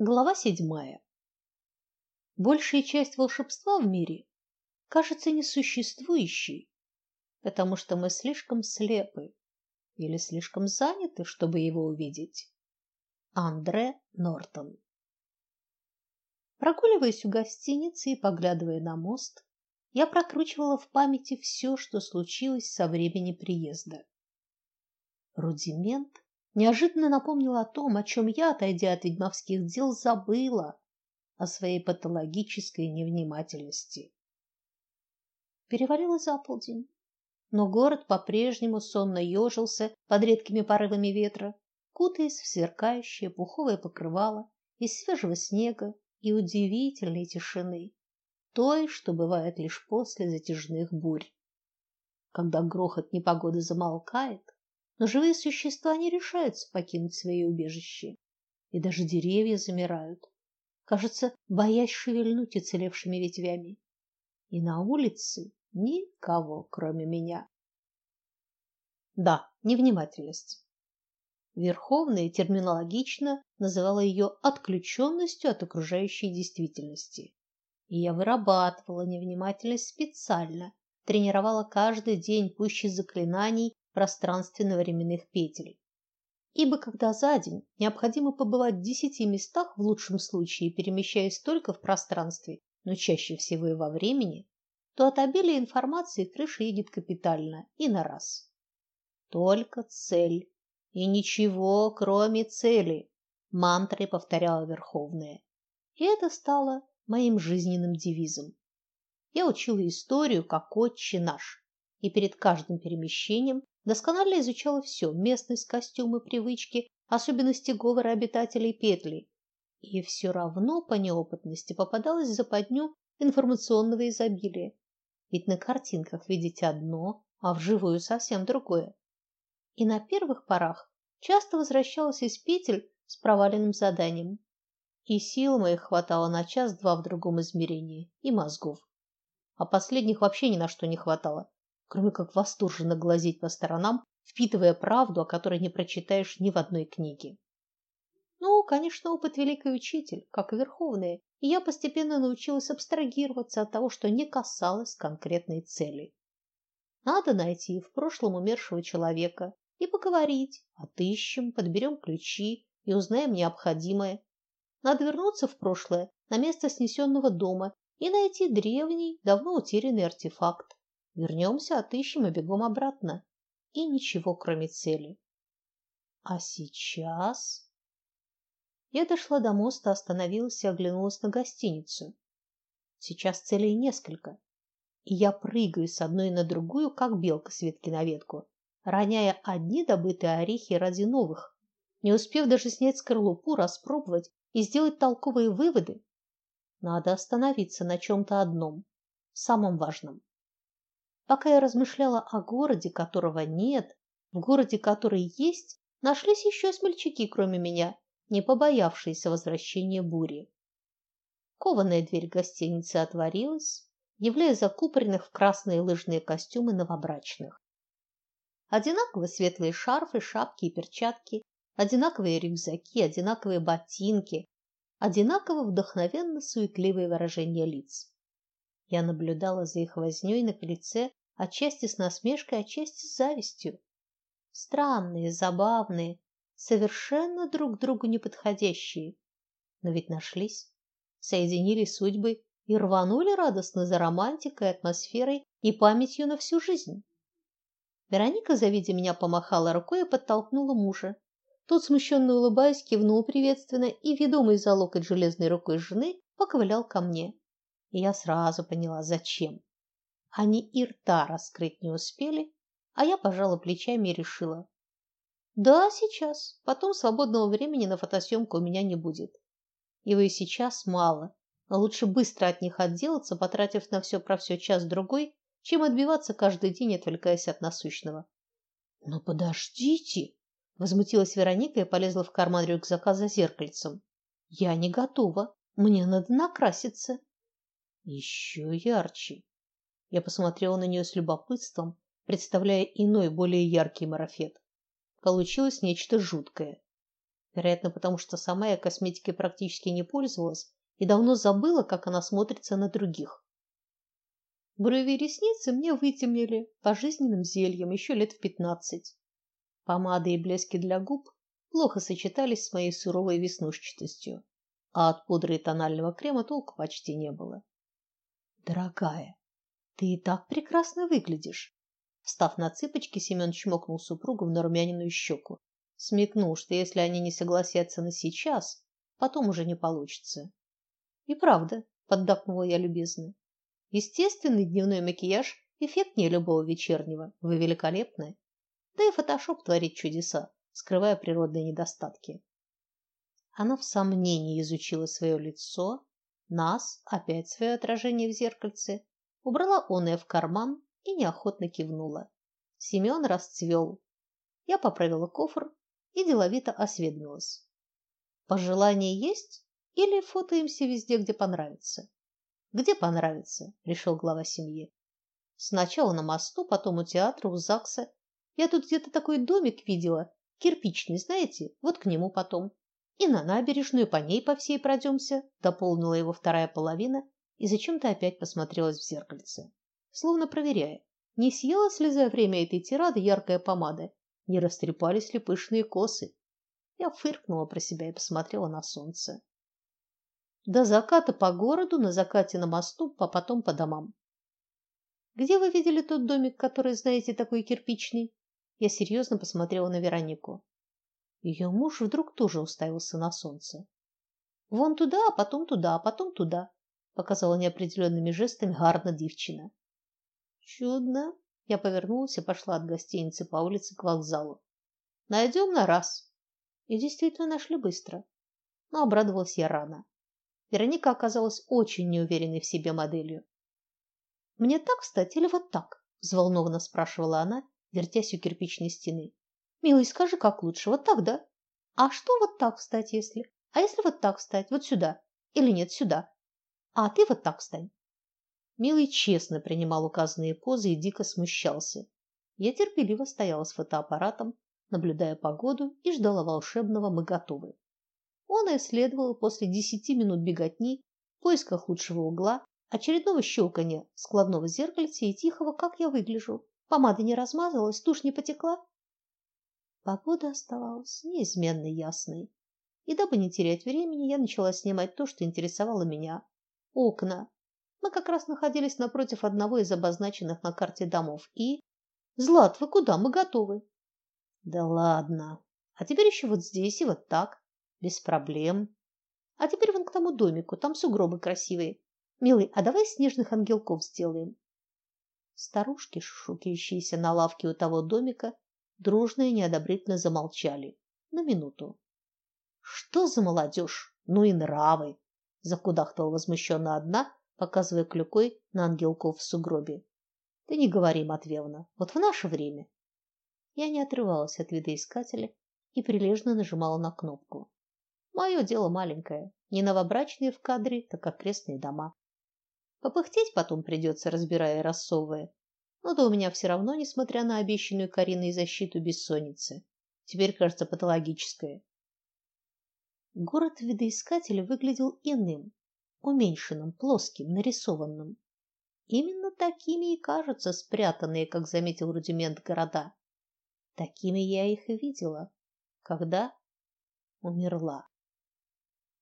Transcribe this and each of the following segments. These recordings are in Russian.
Глава седьмая. Большая часть волшебства в мире кажется несуществующей, потому что мы слишком слепы или слишком заняты, чтобы его увидеть. Андре Нортон. Прогуливаясь у гостиницы и поглядывая на мост, я прокручивала в памяти все, что случилось со времени приезда. Рудимент неожиданно напомнил о том, о чем я, отойдя от ведьмовских дел, забыла, о своей патологической невнимательности. Перевалило за полдень, но город по-прежнему сонно ежился под редкими порывами ветра, кутаясь в сверкающее пуховое покрывало из свежего снега и удивительной тишины, той, что бывает лишь после затяжных бурь. Когда грохот непогоды замолкает, но живые существа не решаются покинуть свои убежища, и даже деревья замирают, кажется, боясь шевельнуть уцелевшими ветвями. И на улице никого, кроме меня. Да, невнимательность. Верховная терминологично называла ее отключенностью от окружающей действительности. И я вырабатывала невнимательность специально, тренировала каждый день пуще заклинаний пространственно-временных петель. Ибо когда за день необходимо побывать в десяти местах в лучшем случае, перемещаясь только в пространстве, но чаще всего и во времени, то от обилия информации крыша едет капитально и на раз. Только цель и ничего, кроме цели, мантрой повторяла Верховная. И это стало моим жизненным девизом. Я учила историю как отче наш, и перед каждым перемещением досконально изучала все: местность, костюмы, привычки, особенности говора обитателей петли. И все равно по неопытности попадалась в западню информационного изобилия. Ведь на картинках видите одно, а вживую совсем другое. И на первых порах часто возвращалась из петель с проваленным заданием. И сил моих хватало на час-два в другом измерении, и мозгов. А последних вообще ни на что не хватало, кроме как восторженно глазеть по сторонам, впитывая правду, о которой не прочитаешь ни в одной книге. Ну, конечно, опыт великий учитель, как и верховные, и я постепенно научилась абстрагироваться от того, что не касалось конкретной цели. Надо найти в прошлом умершего человека и поговорить, отыщем, подберем ключи и узнаем необходимое, надо вернуться в прошлое, на место снесенного дома и найти древний, давно утерянный артефакт. Вернемся, отыщем и бегом обратно. И ничего, кроме цели. А сейчас я дошла до моста, остановилась и оглянулась на гостиницу. Сейчас целей несколько, и я прыгаю с одной на другую, как белка с ветки на ветку, роняя одни добытые орехи ради новых, не успев даже снять скорлупу, распробовать и сделать толковые выводы, надо остановиться на чем то одном, самом важном. Пока я размышляла о городе, которого нет, в городе, который есть, нашлись еще смельчаки, кроме меня, не побоявшиеся возвращения бури. Кованая дверь гостиницы отворилась, являя закупоренных в красные лыжные костюмы новобрачных. Одинаково светлые шарфы, шапки и перчатки одинаковые рюкзаки, одинаковые ботинки, одинаково вдохновенно суетливые выражения лиц. Я наблюдала за их вознёй на лице, отчасти с насмешкой, отчасти с завистью. Странные, забавные, совершенно друг другу неподходящие. Но ведь нашлись, соединили судьбы и рванули радостно за романтикой, атмосферой и памятью на всю жизнь. Вероника, завидя меня, помахала рукой и подтолкнула мужа. Тот, смущенно улыбаясь, кивнул приветственно и, ведомый за локоть железной рукой жены, поковылял ко мне. И я сразу поняла, зачем. Они и рта раскрыть не успели, а я пожала плечами и решила: да, сейчас. Потом свободного времени на фотосъемку у меня не будет. Его и сейчас мало, но лучше быстро от них отделаться, потратив на все про все час другой, чем отбиваться каждый день, отвлекаясь от насущного. Но подождите, Возмутилась Вероника и полезла в карман рюкзака за зеркальцем. Я не готова. Мне надо накраситься. Еще ярче. Я посмотрела на нее с любопытством, представляя иной, более яркий марафет. Получилось нечто жуткое. Вероятно, потому что сама я косметикой практически не пользовалась и давно забыла, как она смотрится на других. Брови и ресницы мне вытемнили пожизненным зельем еще лет в пятнадцать. Помады и блески для губ плохо сочетались с моей суровой веснушчатостью, а от пудры и тонального крема толку почти не было. Дорогая, ты и так прекрасно выглядишь. Встав на цыпочки, Семен чмокнул супругу в нарумяненную щеку. Смекнул, что если они не согласятся на сейчас, потом уже не получится. И правда, поддакнула я любезно. Естественный дневной макияж эффектнее любого вечернего. Вы великолепны. Да и фотошоп творит чудеса, скрывая природные недостатки. Она в сомнении изучила свое лицо, нас, опять свое отражение в зеркальце, убрала оное в карман и неохотно кивнула. Семен расцвел. Я поправила кофр и деловито осведомилась. Пожелания есть или фотоемся везде, где понравится? Где понравится, решил глава семьи. Сначала на мосту, потом у театра, у ЗАГСа. Я тут где-то такой домик видела, кирпичный, знаете? Вот к нему потом. И на набережную по ней по всей пройдемся, дополнила его вторая половина и зачем-то опять посмотрелась в зеркальце, словно проверяя, не съелась ли за время этой тирады яркая помада, не растрепались ли пышные косы. Я фыркнула про себя и посмотрела на солнце. До заката по городу, на закате на мосту, а потом по домам. Где вы видели тот домик, который, знаете, такой кирпичный? Я серьезно посмотрела на Веронику. Ее муж вдруг тоже уставился на солнце. Вон туда, а потом туда, а потом туда, показала неопределенными жестами гарна девчина. Чудно. Я повернулась и пошла от гостиницы по улице к вокзалу. Найдем на раз. И действительно нашли быстро. Но обрадовалась я рано. Вероника оказалась очень неуверенной в себе моделью. Мне так встать или вот так? взволнованно спрашивала она, вертясь у кирпичной стены. Милый, скажи, как лучше, вот так, да? А что вот так встать, если? А если вот так встать, вот сюда? Или нет, сюда? А ты вот так встань. Милый честно принимал указанные позы и дико смущался. Я терпеливо стояла с фотоаппаратом, наблюдая погоду и ждала волшебного «мы готовы». Он исследовал после десяти минут беготни в поисках лучшего угла, очередного щелканья складного зеркальца и тихого «как я выгляжу». Помада не размазалась, тушь не потекла. Погода оставалась неизменно ясной. И дабы не терять времени, я начала снимать то, что интересовало меня. Окна. Мы как раз находились напротив одного из обозначенных на карте домов. И Злат, вы куда? Мы готовы. Да ладно. А теперь еще вот здесь и вот так. Без проблем. А теперь вон к тому домику, там сугробы красивые. Милый, а давай снежных ангелков сделаем. Старушки, шушукающиеся на лавке у того домика, дружно и неодобрительно замолчали. На минуту. Что за молодежь? Ну и нравы, закудахтала возмущенно одна, показывая клюкой на ангелков в сугробе. Да не говори, Матвеевна, вот в наше время. Я не отрывалась от видоискателя и прилежно нажимала на кнопку. Мое дело маленькое, не новобрачные в кадре, так окрестные дома. Попыхтеть потом придется, разбирая и рассовывая. Но да у меня все равно, несмотря на обещанную Кариной защиту бессонницы, теперь кажется патологическое. Город видоискателя выглядел иным, уменьшенным, плоским, нарисованным. Именно такими и кажутся спрятанные, как заметил рудимент города. Такими я их и видела, когда умерла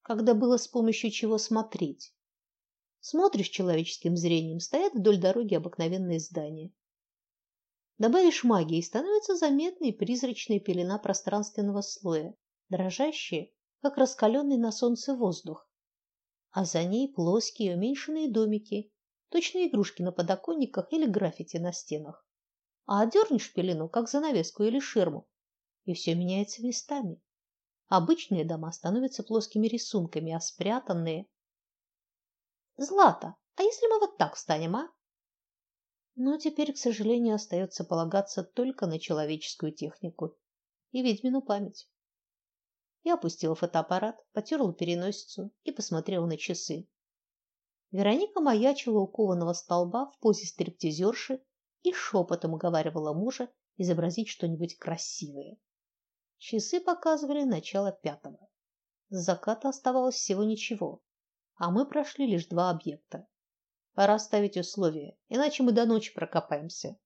когда было с помощью чего смотреть. Смотришь человеческим зрением, стоят вдоль дороги обыкновенные здания. Добавишь магии, становится заметной призрачная пелена пространственного слоя, дрожащая, как раскаленный на солнце воздух. А за ней плоские уменьшенные домики, точно игрушки на подоконниках или граффити на стенах. А одернешь пелену, как занавеску или ширму, и все меняется местами. Обычные дома становятся плоскими рисунками, а спрятанные Злата, а если мы вот так встанем, а? Но теперь, к сожалению, остается полагаться только на человеческую технику и ведьмину память. Я опустила фотоаппарат, потерла переносицу и посмотрела на часы. Вероника маячила у кованого столба в позе стриптизерши и шепотом уговаривала мужа изобразить что-нибудь красивое. Часы показывали начало пятого. С заката оставалось всего ничего, а мы прошли лишь два объекта. Пора ставить условия, иначе мы до ночи прокопаемся.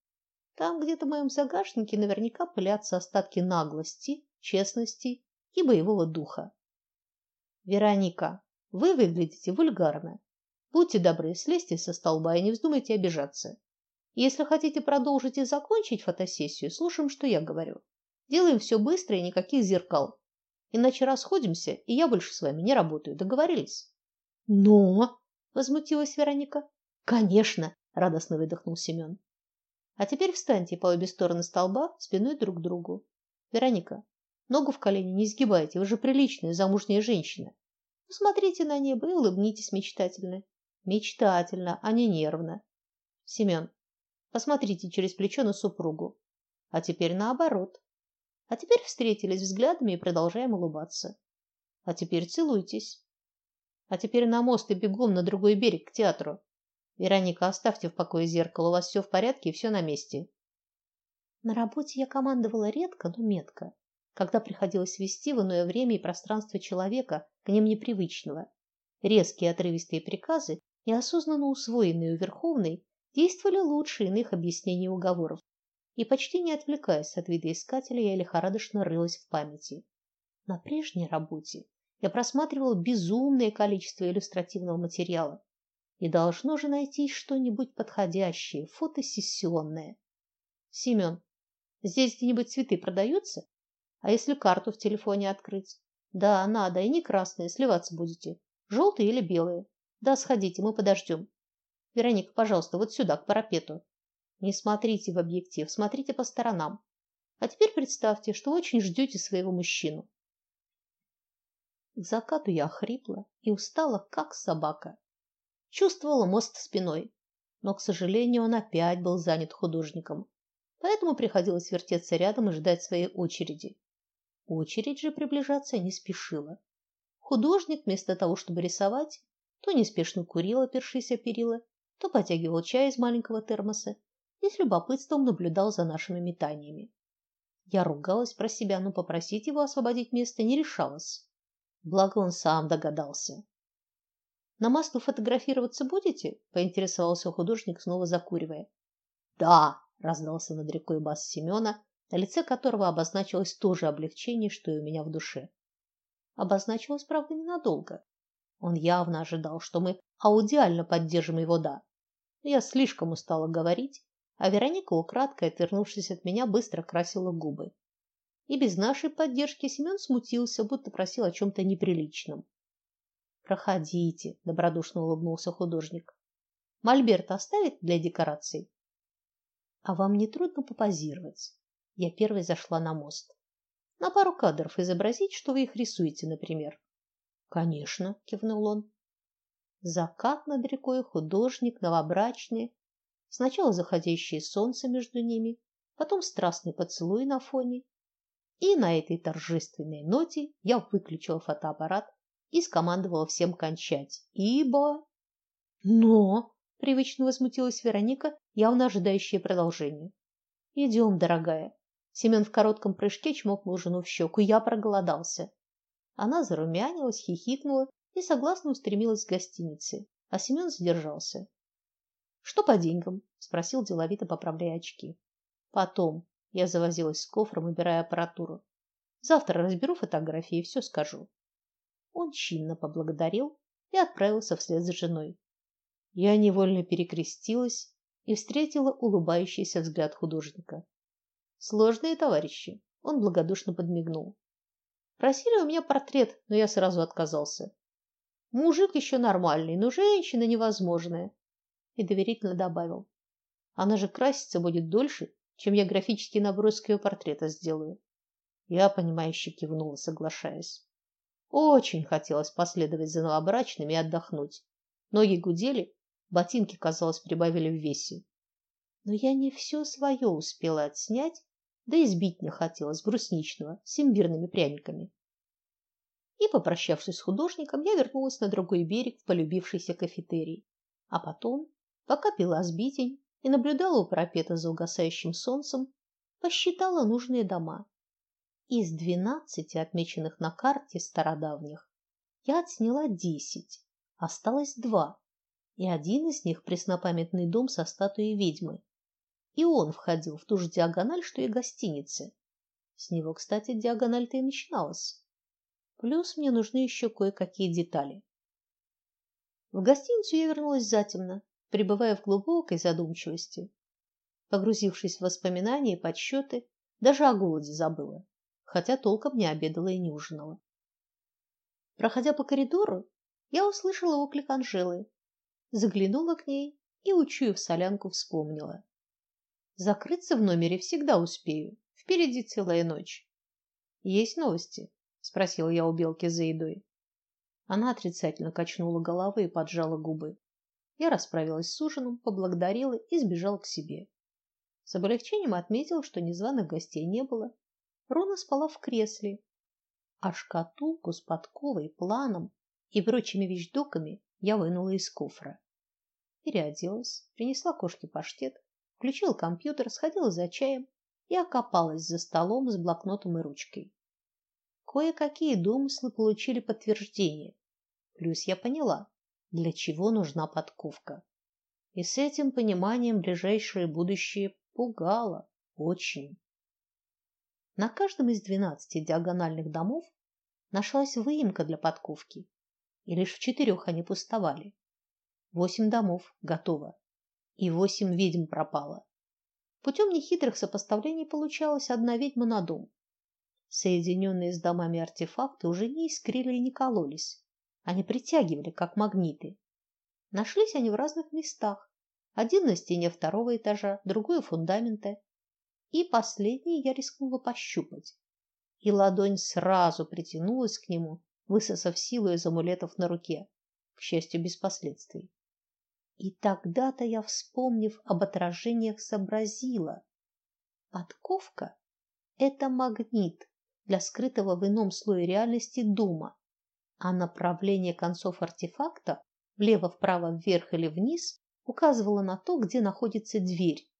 Там где-то в моем загашнике наверняка пылятся остатки наглости, честности и боевого духа. Вероника, вы выглядите вульгарно. Будьте добры, слезьте со столба и не вздумайте обижаться. Если хотите продолжить и закончить фотосессию, слушаем, что я говорю. Делаем все быстро и никаких зеркал. Иначе расходимся, и я больше с вами не работаю. Договорились? Но, возмутилась Вероника. Конечно, радостно выдохнул Семен. А теперь встаньте по обе стороны столба, спиной друг к другу. Вероника, ногу в колени не сгибайте, вы же приличная замужняя женщина. Посмотрите на небо и улыбнитесь мечтательно. Мечтательно, а не нервно. Семен, посмотрите через плечо на супругу. А теперь наоборот. А теперь встретились взглядами и продолжаем улыбаться. А теперь целуйтесь. А теперь на мост и бегом на другой берег к театру. Вероника, оставьте в покое зеркало, у вас все в порядке и все на месте. На работе я командовала редко, но метко, когда приходилось вести в иное время и пространство человека, к ним непривычного. Резкие отрывистые приказы, неосознанно усвоенные у Верховной, действовали лучше иных объяснений и уговоров. И почти не отвлекаясь от вида искателя, я лихорадочно рылась в памяти. На прежней работе я просматривала безумное количество иллюстративного материала, и должно же найтись что-нибудь подходящее, фотосессионное. Семен, здесь где-нибудь цветы продаются? А если карту в телефоне открыть? Да, надо, и не красные, сливаться будете. Желтые или белые? Да, сходите, мы подождем. Вероника, пожалуйста, вот сюда, к парапету. Не смотрите в объектив, смотрите по сторонам. А теперь представьте, что очень ждете своего мужчину. К закату я охрипла и устала, как собака. Чувствовала мост спиной, но, к сожалению, он опять был занят художником, поэтому приходилось вертеться рядом и ждать своей очереди. Очередь же приближаться не спешила. Художник вместо того, чтобы рисовать, то неспешно курил, опершись о перила, то потягивал чай из маленького термоса и с любопытством наблюдал за нашими метаниями. Я ругалась про себя, но попросить его освободить место не решалась. Благо он сам догадался. На мосту фотографироваться будете? поинтересовался художник, снова закуривая. Да, раздался над рекой бас Семена, на лице которого обозначилось то же облегчение, что и у меня в душе. Обозначилось, правда, ненадолго. Он явно ожидал, что мы аудиально поддержим его да. Но я слишком устала говорить, а Вероника, украдкой отвернувшись от меня, быстро красила губы. И без нашей поддержки Семен смутился, будто просил о чем то неприличном. Проходите, добродушно улыбнулся художник. Мольберт оставить для декораций. А вам не трудно попозировать? Я первой зашла на мост. На пару кадров изобразить, что вы их рисуете, например. Конечно, кивнул он. Закат над рекой, художник, новобрачные, сначала заходящее солнце между ними, потом страстный поцелуй на фоне. И на этой торжественной ноте я выключила фотоаппарат и скомандовала всем кончать, ибо Но, привычно возмутилась Вероника, явно ожидающая продолжения. «Идем, дорогая. Семен в коротком прыжке чмокнул жену в щеку. Я проголодался. Она зарумянилась, хихикнула и согласно устремилась к гостинице, а Семен задержался. Что по деньгам? спросил деловито, поправляя очки. Потом я завозилась с кофром, убирая аппаратуру. Завтра разберу фотографии и все скажу. Он чинно поблагодарил и отправился вслед за женой. Я невольно перекрестилась и встретила улыбающийся взгляд художника. Сложные товарищи, он благодушно подмигнул. Просили у меня портрет, но я сразу отказался. Мужик еще нормальный, но женщина невозможная. И доверительно добавил: она же краситься будет дольше, чем я графический набросок ее портрета сделаю. Я понимающе кивнула, соглашаясь. Очень хотелось последовать за новобрачными и отдохнуть. Ноги гудели, ботинки, казалось, прибавили в весе. Но я не все свое успела отснять, да и сбить не хотелось брусничного с имбирными пряниками. И, попрощавшись с художником, я вернулась на другой берег в полюбившийся кафетерий. А потом, пока пила сбитень и наблюдала у парапета за угасающим солнцем, посчитала нужные дома Из двенадцати отмеченных на карте стародавних я отсняла десять, осталось два, и один из них преснопамятный дом со статуей ведьмы. И он входил в ту же диагональ, что и гостиницы. С него, кстати, диагональ-то и начиналась. Плюс мне нужны еще кое-какие детали. В гостиницу я вернулась затемно, пребывая в глубокой задумчивости. Погрузившись в воспоминания и подсчеты, даже о голоде забыла хотя толком не обедала и не ужинала. Проходя по коридору, я услышала оклик Анжелы, заглянула к ней и, учуяв солянку, вспомнила. Закрыться в номере всегда успею. Впереди целая ночь. Есть новости? спросила я у Белки за едой. Она отрицательно качнула головой и поджала губы. Я расправилась с ужином, поблагодарила и сбежала к себе. С облегчением отметила, что незваных гостей не было, Рона спала в кресле, а шкатулку с подковой, планом и прочими вещдоками я вынула из кофра. Переоделась, принесла кошке паштет, включила компьютер, сходила за чаем и окопалась за столом с блокнотом и ручкой. Кое-какие домыслы получили подтверждение. Плюс я поняла, для чего нужна подковка. И с этим пониманием ближайшее будущее пугало очень. На каждом из двенадцати диагональных домов нашлась выемка для подковки, и лишь в четырех они пустовали. Восемь домов готово, и восемь ведьм пропало. Путем нехитрых сопоставлений получалось одна ведьма на дом. Соединенные с домами артефакты уже не искрили и не кололись, они притягивали как магниты. Нашлись они в разных местах. Один на стене второго этажа, другой у фундамента, и последний я рискнула пощупать. И ладонь сразу притянулась к нему, высосав силу из амулетов на руке, к счастью, без последствий. И тогда-то я, вспомнив об отражениях, сообразила: подковка это магнит для скрытого в ином слое реальности дома, а направление концов артефакта влево, вправо, вверх или вниз указывало на то, где находится дверь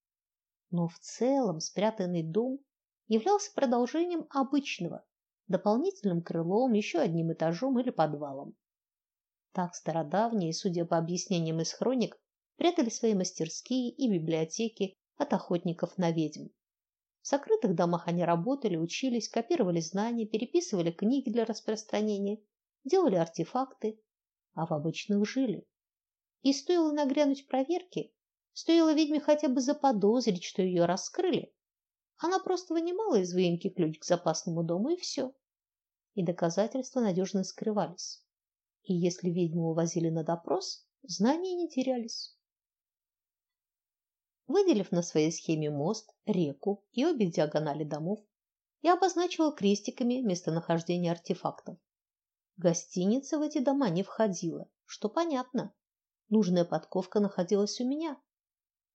но в целом спрятанный дом являлся продолжением обычного, дополнительным крылом, еще одним этажом или подвалом. Так стародавние, судя по объяснениям из хроник, прятали свои мастерские и библиотеки от охотников на ведьм. В закрытых домах они работали, учились, копировали знания, переписывали книги для распространения, делали артефакты, а в обычных жили. И стоило нагрянуть проверке, Стоило ведьме хотя бы заподозрить, что ее раскрыли. Она просто вынимала из выемки ключ к запасному дому и все. И доказательства надежно скрывались. И если ведьму увозили на допрос, знания не терялись. Выделив на своей схеме мост, реку и обе диагонали домов, я обозначила крестиками местонахождение артефактов. Гостиница в эти дома не входила, что понятно. Нужная подковка находилась у меня.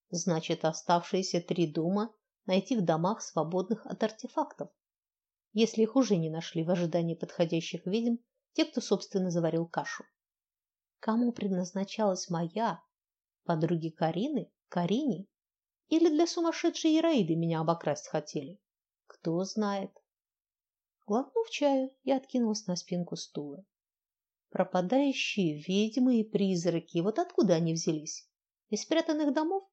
Значит, оставшиеся три дома найти в домах, свободных от артефактов. Если их уже не нашли в ожидании подходящих ведьм, те, кто собственно заварил кашу. Кому предназначалась моя подруги Карины, Карине или для сумасшедшей Ираиды меня обокрасть хотели? Кто знает. Глотнув чаю, я откинулась на спинку стула. Пропадающие ведьмы и призраки, вот откуда они взялись? Из спрятанных домов?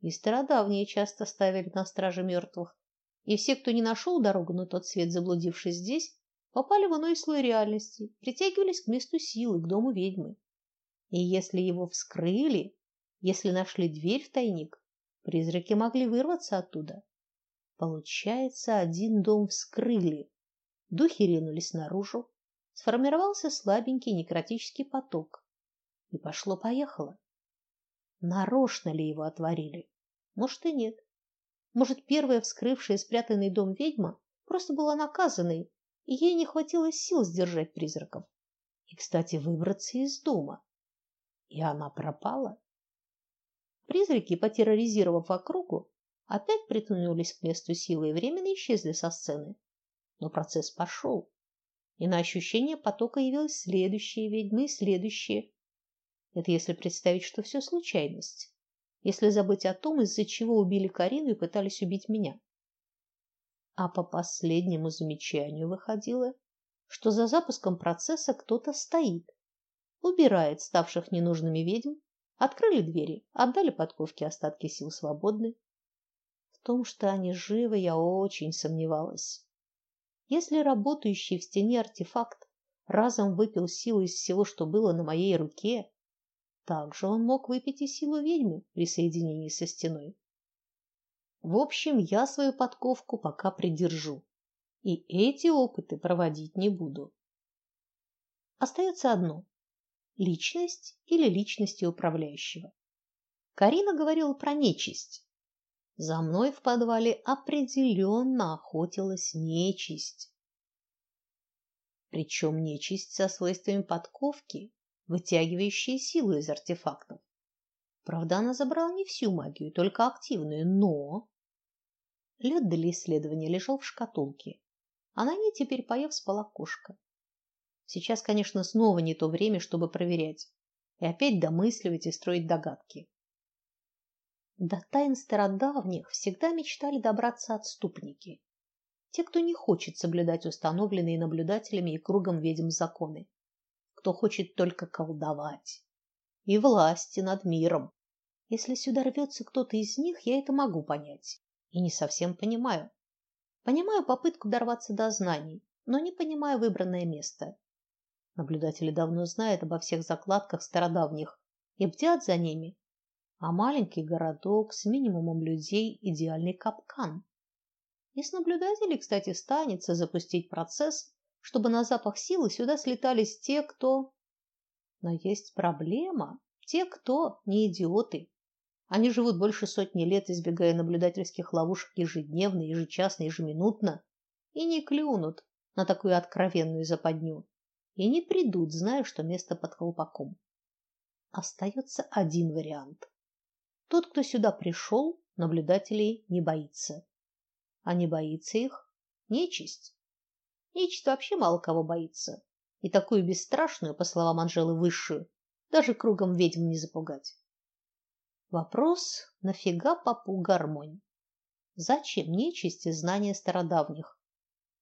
И стародавние часто ставили на страже мертвых, и все, кто не нашел дорогу на тот свет, заблудившись здесь, попали в иной слой реальности, притягивались к месту силы, к дому ведьмы. И если его вскрыли, если нашли дверь в тайник, призраки могли вырваться оттуда. Получается, один дом вскрыли. Духи ринулись наружу, сформировался слабенький некротический поток. И пошло-поехало. Нарочно ли его отворили? Может и нет. Может, первая вскрывшая спрятанный дом ведьма просто была наказанной, и ей не хватило сил сдержать призраков. И, кстати, выбраться из дома. И она пропала. Призраки, потерроризировав округу, опять притянулись к месту силы и временно исчезли со сцены. Но процесс пошел. И на ощущение потока явилась следующая ведьма и следующая. Это если представить, что все случайность если забыть о том, из-за чего убили Карину и пытались убить меня. А по последнему замечанию выходило, что за запуском процесса кто-то стоит, убирает ставших ненужными ведьм, открыли двери, отдали подковке остатки сил свободны. В том, что они живы, я очень сомневалась. Если работающий в стене артефакт разом выпил силу из всего, что было на моей руке, также он мог выпить и силу ведьмы при соединении со стеной. В общем, я свою подковку пока придержу и эти опыты проводить не буду. Остается одно личность или личности управляющего. Карина говорила про нечисть. За мной в подвале определенно охотилась нечисть. Причем нечисть со свойствами подковки, вытягивающая силу из артефактов. Правда, она забрала не всю магию, только активную, но лед для исследования лежал в шкатулке, а на ней теперь поев спала кошка. Сейчас, конечно, снова не то время, чтобы проверять и опять домысливать и строить догадки. До тайн стародавних всегда мечтали добраться отступники, те, кто не хочет соблюдать установленные наблюдателями и кругом ведьм законы, кто хочет только колдовать и власти над миром. Если сюда рвется кто-то из них, я это могу понять и не совсем понимаю. Понимаю попытку дорваться до знаний, но не понимаю выбранное место. Наблюдатели давно знают обо всех закладках стародавних и бдят за ними. А маленький городок с минимумом людей идеальный капкан. И с наблюдателей, кстати, станется запустить процесс, чтобы на запах силы сюда слетались те, кто Но есть проблема, те, кто не идиоты. Они живут больше сотни лет, избегая наблюдательских ловушек ежедневно, ежечасно, ежеминутно, и не клюнут на такую откровенную западню и не придут, зная, что место под колпаком. Остается один вариант. Тот, кто сюда пришел, наблюдателей не боится. А не боится их нечисть. Нечисть вообще мало кого боится. И такую бесстрашную, по словам Анжелы, высшую, даже кругом ведьм не запугать. Вопрос: нафига попу гармонь? Зачем нечисти знания стародавних?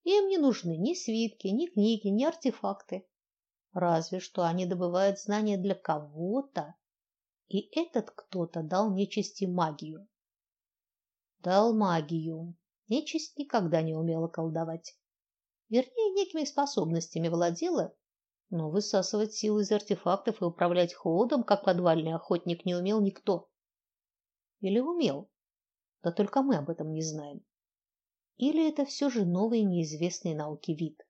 Им не нужны ни свитки, ни книги, ни артефакты. Разве что они добывают знания для кого-то, и этот кто-то дал нечисти магию. Дал магию. Нечисть никогда не умела колдовать. Вернее, некими способностями владела, но высасывать силы из артефактов и управлять холодом, как подвальный охотник, не умел никто. Или умел? Да только мы об этом не знаем. Или это все же новый неизвестный науке вид?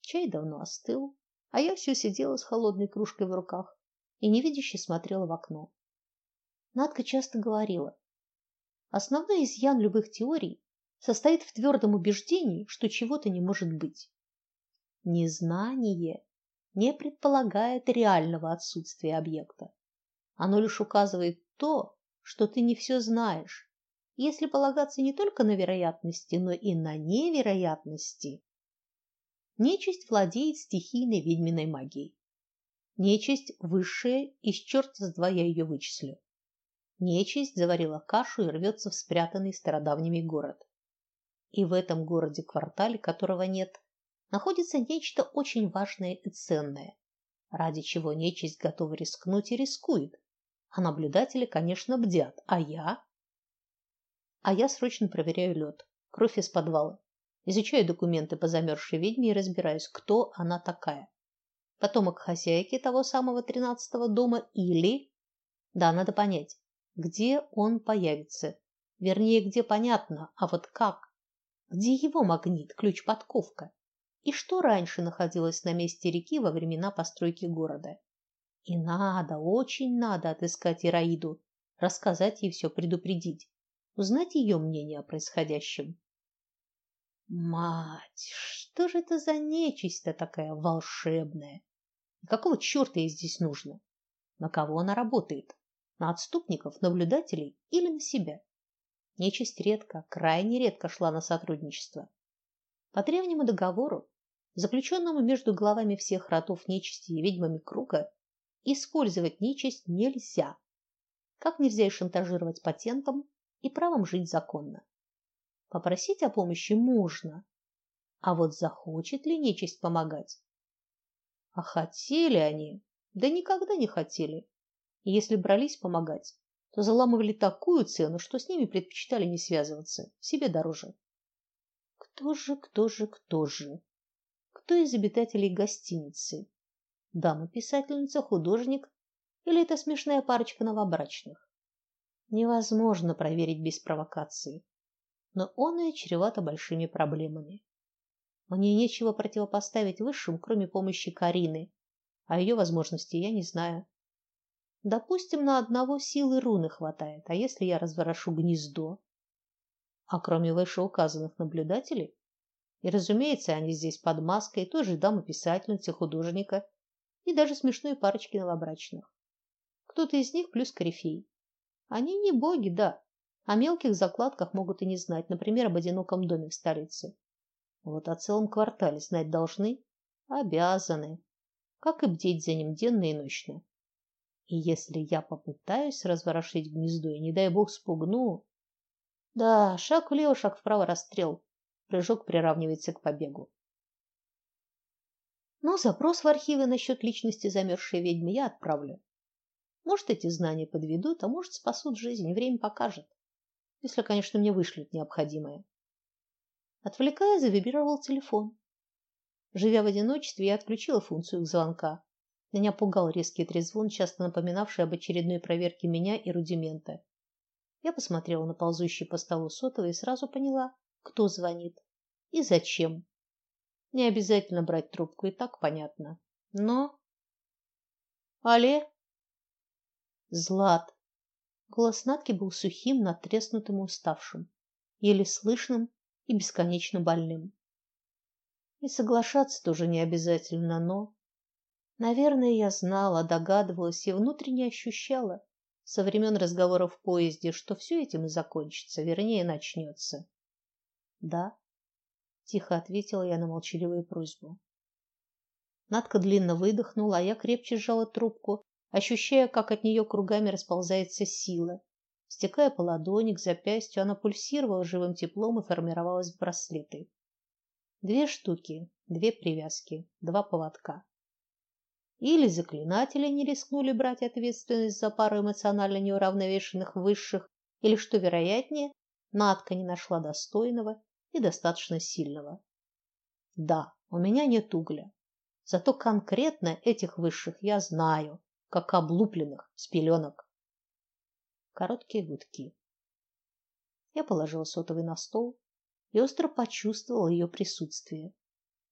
Чай давно остыл, а я все сидела с холодной кружкой в руках и невидяще смотрела в окно. Надка часто говорила: основной изъян любых теорий состоит в твердом убеждении, что чего-то не может быть. Незнание не предполагает реального отсутствия объекта. Оно лишь указывает то, что ты не все знаешь если полагаться не только на вероятности, но и на невероятности. Нечисть владеет стихийной ведьминой магией. Нечисть высшая, и с черта с два я ее вычислю. Нечисть заварила кашу и рвется в спрятанный стародавними город. И в этом городе-квартале, которого нет, находится нечто очень важное и ценное, ради чего нечисть готова рискнуть и рискует. А наблюдатели, конечно, бдят, а я а я срочно проверяю лед, кровь из подвала. Изучаю документы по замерзшей ведьме и разбираюсь, кто она такая. Потомок хозяйки того самого тринадцатого дома или Да, надо понять, где он появится. Вернее, где понятно, а вот как? Где его магнит, ключ-подковка? И что раньше находилось на месте реки во времена постройки города? И надо, очень надо отыскать Ираиду, рассказать ей все, предупредить узнать ее мнение о происходящем. Мать, что же это за нечисть-то такая волшебная? И какого черта ей здесь нужно? На кого она работает? На отступников, наблюдателей или на себя? Нечисть редко, крайне редко шла на сотрудничество. По древнему договору, заключенному между главами всех родов нечисти и ведьмами круга, использовать нечисть нельзя. Как нельзя и шантажировать патентом, и правом жить законно. Попросить о помощи можно, а вот захочет ли нечисть помогать? А хотели они? Да никогда не хотели. И если брались помогать, то заламывали такую цену, что с ними предпочитали не связываться, себе дороже. Кто же, кто же, кто же? Кто из обитателей гостиницы? Дама-писательница, художник или это смешная парочка новобрачных? Невозможно проверить без провокации. Но он и чревато большими проблемами. Мне нечего противопоставить высшим, кроме помощи Карины, а ее возможностей я не знаю. Допустим, на одного силы руны хватает, а если я разворошу гнездо? А кроме вышеуказанных наблюдателей, и, разумеется, они здесь под маской той же дамы-писательницы, художника и даже смешной парочки новобрачных. Кто-то из них плюс корифей. Они не боги, да, о мелких закладках могут и не знать, например, об одиноком доме в столице. Вот о целом квартале знать должны, обязаны, как и бдеть за ним денно и ночно. И если я попытаюсь разворошить гнездо и, не дай бог, спугну... Да, шаг влево, шаг вправо, расстрел. Прыжок приравнивается к побегу. Но запрос в архивы насчет личности замерзшей ведьмы я отправлю. Может, эти знания подведут, а может, спасут жизнь, время покажет. Если, конечно, мне вышлют необходимое. Отвлекая, завибрировал телефон. Живя в одиночестве, я отключила функцию звонка. Меня пугал резкий трезвон, часто напоминавший об очередной проверке меня и рудимента. Я посмотрела на ползущий по столу сотовый и сразу поняла, кто звонит и зачем. Не обязательно брать трубку, и так понятно. Но Але Злат. Голос Натки был сухим, натреснутым и уставшим, еле слышным и бесконечно больным. И соглашаться тоже не обязательно, но Наверное, я знала, догадывалась и внутренне ощущала со времен разговора в поезде, что все этим и закончится, вернее, начнется. Да, тихо ответила я на молчаливую просьбу. Надка длинно выдохнула, а я крепче сжала трубку, ощущая, как от нее кругами расползается сила. Стекая по ладони к запястью, она пульсировала живым теплом и формировалась в браслеты. Две штуки, две привязки, два поводка. Или заклинатели не рискнули брать ответственность за пару эмоционально неуравновешенных высших, или, что вероятнее, Надка не нашла достойного и достаточно сильного. Да, у меня нет угля. Зато конкретно этих высших я знаю, как облупленных с пеленок. Короткие гудки. Я положила сотовый на стол и остро почувствовала ее присутствие.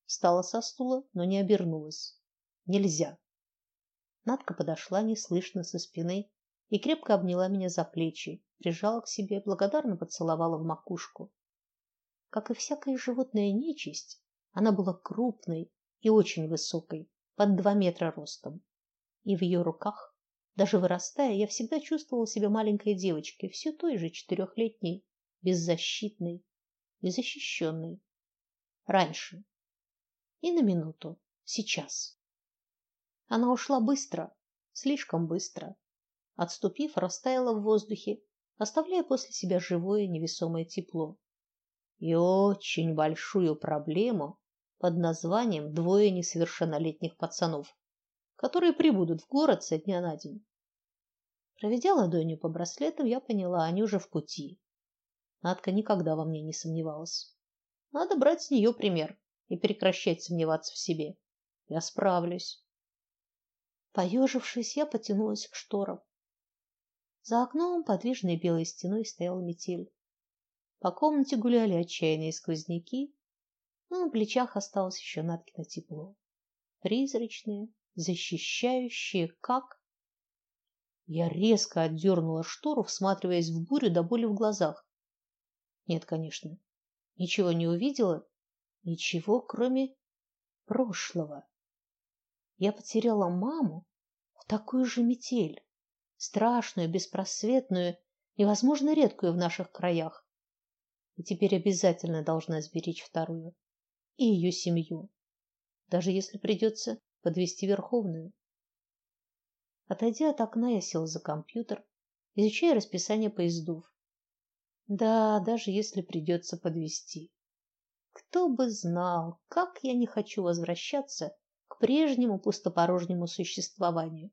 Встала со стула, но не обернулась. Нельзя. Надка подошла неслышно со спины и крепко обняла меня за плечи, прижала к себе, благодарно поцеловала в макушку. Как и всякая животная нечисть, она была крупной и очень высокой, под два метра ростом. И в ее руках, даже вырастая, я всегда чувствовала себя маленькой девочкой, все той же четырехлетней, беззащитной, незащищенной. Раньше. И на минуту. Сейчас. Она ушла быстро, слишком быстро. Отступив, растаяла в воздухе, оставляя после себя живое невесомое тепло. И очень большую проблему под названием двое несовершеннолетних пацанов, которые прибудут в город со дня на день. Проведя ладонью по браслетам, я поняла, они уже в пути. Надка никогда во мне не сомневалась. Надо брать с нее пример и прекращать сомневаться в себе. Я справлюсь. Поежившись, я потянулась к шторам. За окном подвижной белой стеной стояла метель. По комнате гуляли отчаянные сквозняки, но на плечах осталось еще Наткино тепло. Призрачное, защищающее, как... Я резко отдернула штору, всматриваясь в бурю до боли в глазах. Нет, конечно, ничего не увидела, ничего, кроме прошлого. Я потеряла маму в такую же метель, страшную, беспросветную, невозможно редкую в наших краях. И теперь обязательно должна сберечь вторую и ее семью, даже если придется подвести верховную. Отойдя от окна, я села за компьютер, изучая расписание поездов. Да, даже если придется подвести. Кто бы знал, как я не хочу возвращаться к прежнему пустопорожнему существованию.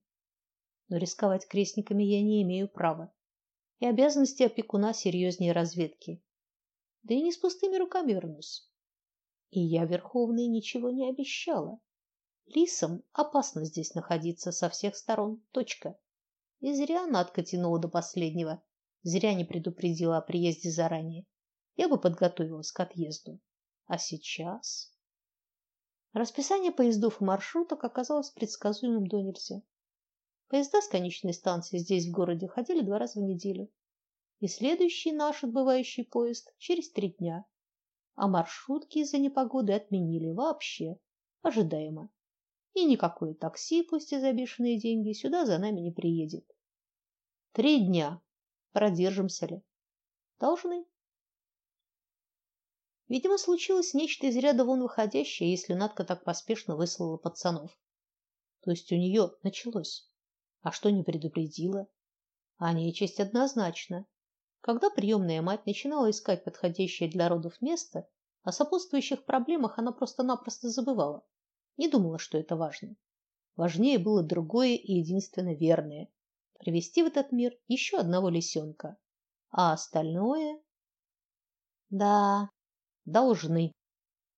Но рисковать крестниками я не имею права. И обязанности опекуна серьезнее разведки. Да и не с пустыми руками вернусь. И я верховной ничего не обещала. Лисам опасно здесь находиться со всех сторон. Точка. И зря Надка тянула до последнего. Зря не предупредила о приезде заранее. Я бы подготовилась к отъезду. А сейчас расписание поездов и маршруток оказалось предсказуемым до нельзя. Поезда с конечной станции здесь в городе ходили два раза в неделю. И следующий наш отбывающий поезд через три дня. А маршрутки из-за непогоды отменили вообще, ожидаемо. И никакое такси, пусть и за бешеные деньги, сюда за нами не приедет. Три дня. Продержимся ли? Должны. Видимо, случилось нечто из ряда вон выходящее, если Надка так поспешно выслала пацанов. То есть у нее началось. А что не предупредила? А нечисть однозначно. Когда приемная мать начинала искать подходящее для родов место, о сопутствующих проблемах она просто-напросто забывала. Не думала, что это важно. Важнее было другое и единственно верное привести в этот мир еще одного лисенка. А остальное Да, должны.